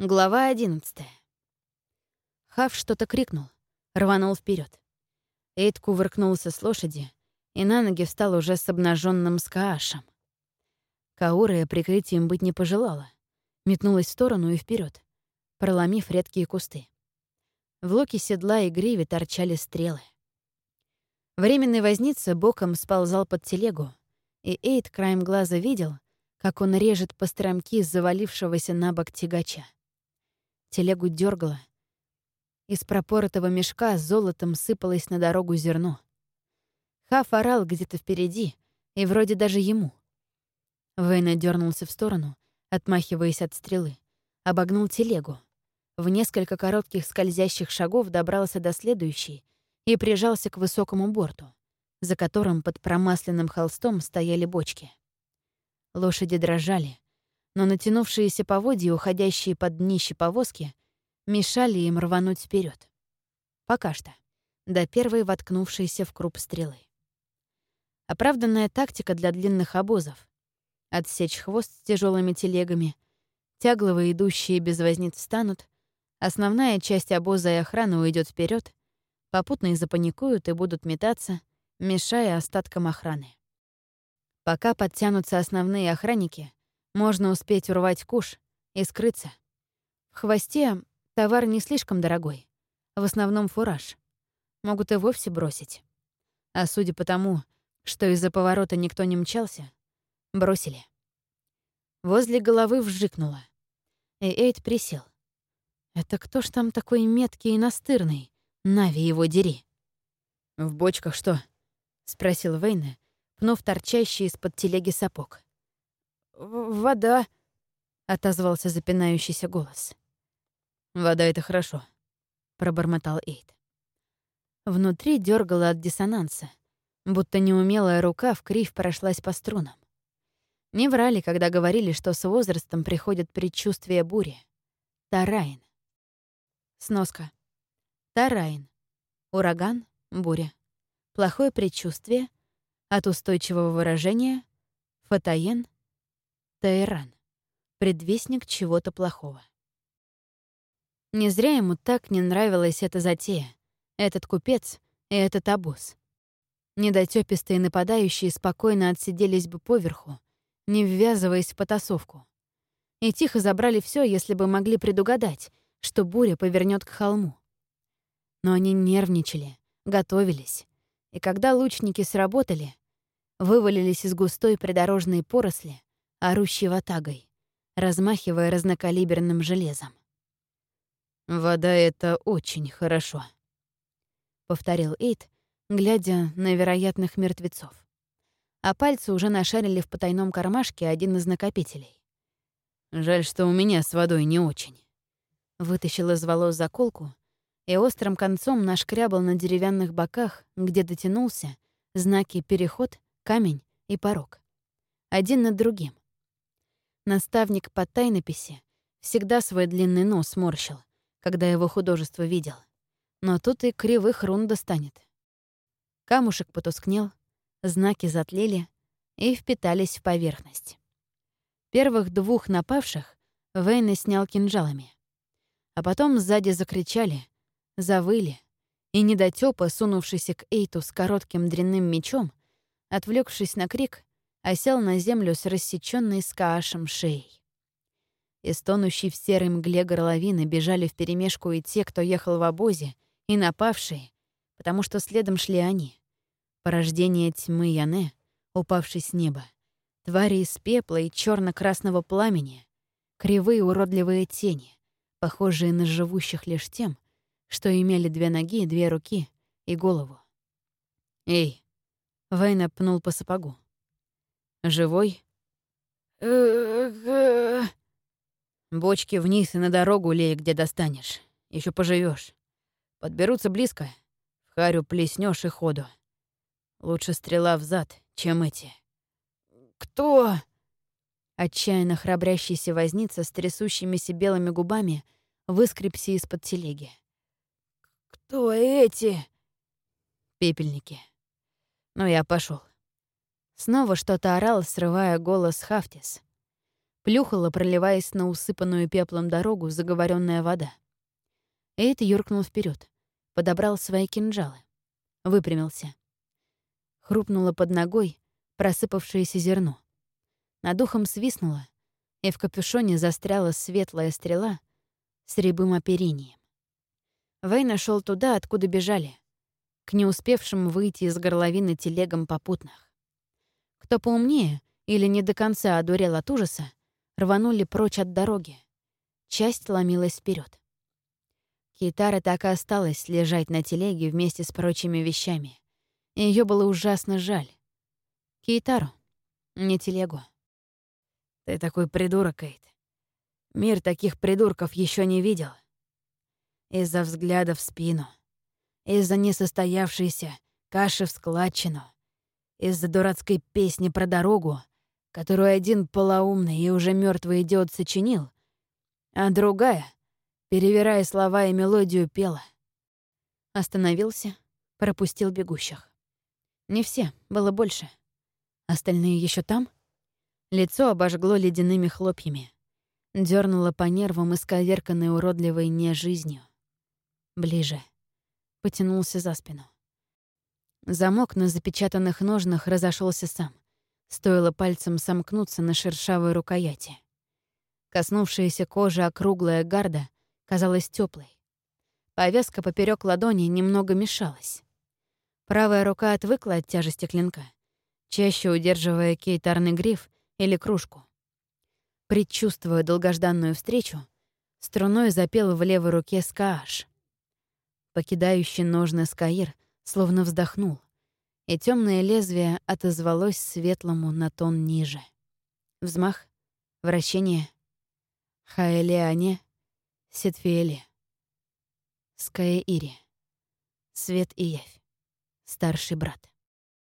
Глава одиннадцатая. Хав что-то крикнул, рванул вперед. Эйд кувыркнулся с лошади и на ноги встал уже с обнаженным скаашем. Каурия прикрытием быть не пожелала, метнулась в сторону и вперед, проломив редкие кусты. В луке седла и гриве торчали стрелы. Временный возница боком сползал под телегу, и Эйд краем глаза видел, как он режет по стромки завалившегося на бок тягача. Телегу дергало. Из пропоротого мешка золотом сыпалось на дорогу зерно. Хаф орал где-то впереди, и вроде даже ему. Вейна дернулся в сторону, отмахиваясь от стрелы, обогнул телегу. В несколько коротких скользящих шагов добрался до следующей и прижался к высокому борту, за которым под промасленным холстом стояли бочки. Лошади дрожали, но натянувшиеся поводья, уходящие под днище повозки, мешали им рвануть вперед. Пока что. До первой воткнувшейся в круп стрелы. Оправданная тактика для длинных обозов. Отсечь хвост с тяжелыми телегами, тягловые идущие без возниц встанут, основная часть обоза и охраны уйдет вперед, попутные запаникуют и будут метаться, мешая остаткам охраны. Пока подтянутся основные охранники, можно успеть урвать куш и скрыться. В хвосте товар не слишком дорогой. В основном фураж. Могут и вовсе бросить. А судя по тому, что из-за поворота никто не мчался, бросили. Возле головы вжикнуло. И Эйд присел. «Это кто ж там такой меткий и настырный? Нави его дери!» «В бочках что?» — спросил Вейна, пнув торчащий из-под телеги сапог. «Вода», — отозвался запинающийся голос. «Вода — это хорошо», — пробормотал Эйд. Внутри дергало от диссонанса, будто неумелая рука в кривь прошлась по струнам. Не врали, когда говорили, что с возрастом приходят предчувствия бури. Тараин. Сноска. Тараин. Ураган, буря. Плохое предчувствие. От устойчивого выражения. Фатаен — Тайран. Предвестник чего-то плохого. Не зря ему так не нравилась эта затея, этот купец и этот обоз. Недотёпистые нападающие спокойно отсиделись бы поверху, не ввязываясь в потасовку. И тихо забрали все, если бы могли предугадать, что буря повернет к холму. Но они нервничали, готовились. И когда лучники сработали, вывалились из густой придорожной поросли, орущей ватагой, размахивая разнокалиберным железом. «Вода — это очень хорошо», — повторил Эйд, глядя на вероятных мертвецов. А пальцы уже нашарили в потайном кармашке один из накопителей. «Жаль, что у меня с водой не очень». Вытащил из волос заколку и острым концом нашкрябал на деревянных боках, где дотянулся, знаки «переход», «камень» и «порог». Один над другим. Наставник по тайнописи всегда свой длинный нос морщил, когда его художество видел. Но тут и кривых рун достанет. Камушек потускнел, знаки затлели и впитались в поверхность. Первых двух напавших Вейна снял кинжалами. А потом сзади закричали, завыли, и недотёпа, сунувшийся к Эйту с коротким дрянным мечом, отвлекшись на крик, осел на землю с рассечённой скаашем шеей. Из тонущей в серой мгле горловины бежали вперемешку и те, кто ехал в обозе, и напавшие, потому что следом шли они. Порождение тьмы Яне, упавший с неба, твари из пепла и черно красного пламени, кривые уродливые тени, похожие на живущих лишь тем, что имели две ноги, две руки и голову. «Эй!» — Вейна пнул по сапогу. Живой? Бочки вниз и на дорогу лей, где достанешь. Еще поживешь. Подберутся близко. В харю плеснешь и ходу. Лучше стрела в зад, чем эти. Кто? Отчаянно храбрящийся возница с трясущимися белыми губами выскребся из-под телеги. «Кто эти?» «Пепельники. Ну, я пошел. Снова что-то орал, срывая голос Хафтис. Плюхала, проливаясь на усыпанную пеплом дорогу, заговоренная вода. Эйд юркнул вперед, подобрал свои кинжалы, выпрямился. Хрупнуло под ногой просыпавшееся зерно. Над ухом свистнуло, и в капюшоне застряла светлая стрела с рябым оперением. Вэй нашел туда, откуда бежали, к не успевшим выйти из горловины телегам попутных. Кто поумнее или не до конца одурел от ужаса, рванули прочь от дороги. Часть ломилась вперед. Китара так и осталась лежать на телеге вместе с прочими вещами. Ее было ужасно жаль. Китару, не телегу. Ты такой придурок, Кейт. Мир таких придурков еще не видел. Из-за взгляда в спину, из-за несостоявшейся каши в складчину, из-за дурацкой песни про дорогу, которую один полоумный и уже мертвый идиот сочинил, а другая, перевирая слова и мелодию, пела. Остановился, пропустил бегущих. Не все, было больше. Остальные еще там? Лицо обожгло ледяными хлопьями. дернуло по нервам исковерканной уродливой нежизнью. Ближе. Потянулся за спину. Замок на запечатанных ножнах разошелся сам. Стоило пальцем сомкнуться на шершавой рукояти. Коснувшаяся кожи округлая гарда казалась теплой. Повязка поперек ладони немного мешалась. Правая рука отвыкла от тяжести клинка, чаще удерживая кейтарный гриф или кружку. Предчувствуя долгожданную встречу, струной запел в левой руке скааш. Покидающий ножны скаир словно вздохнул, и темное лезвие отозвалось светлому на тон ниже. Взмах, вращение. Хаэлеане, Сетфиэле. Скаэири. Свет и явь. Старший брат.